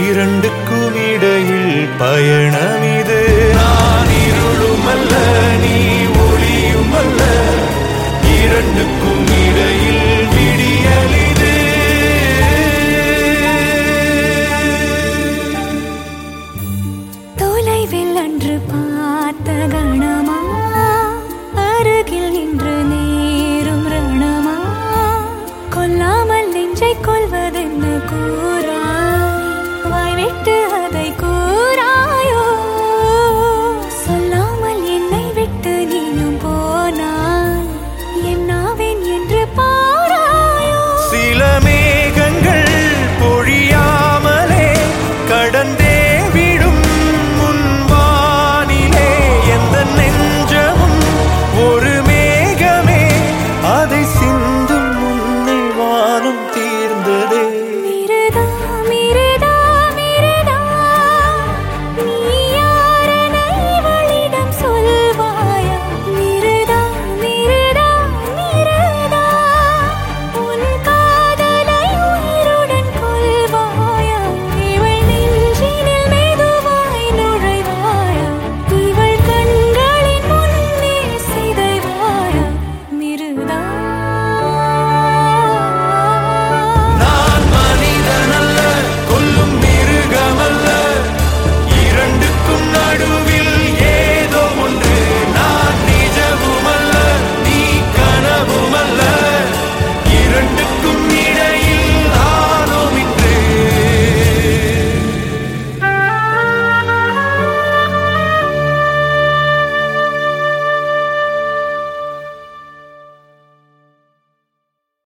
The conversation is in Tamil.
இரண்டுக்கும் பயணம் இது நான் இருளும் அல்ல நீ ஒளியும் அல்ல இரண்டுக்கும் இடையில் விடியல் இது தொலைவில் அன்று பார்த்த கணமா அருகில் நின்று நேரும் ரணமா. கொல்லாமல் நெஞ்சை கொள்வதென்ன கூற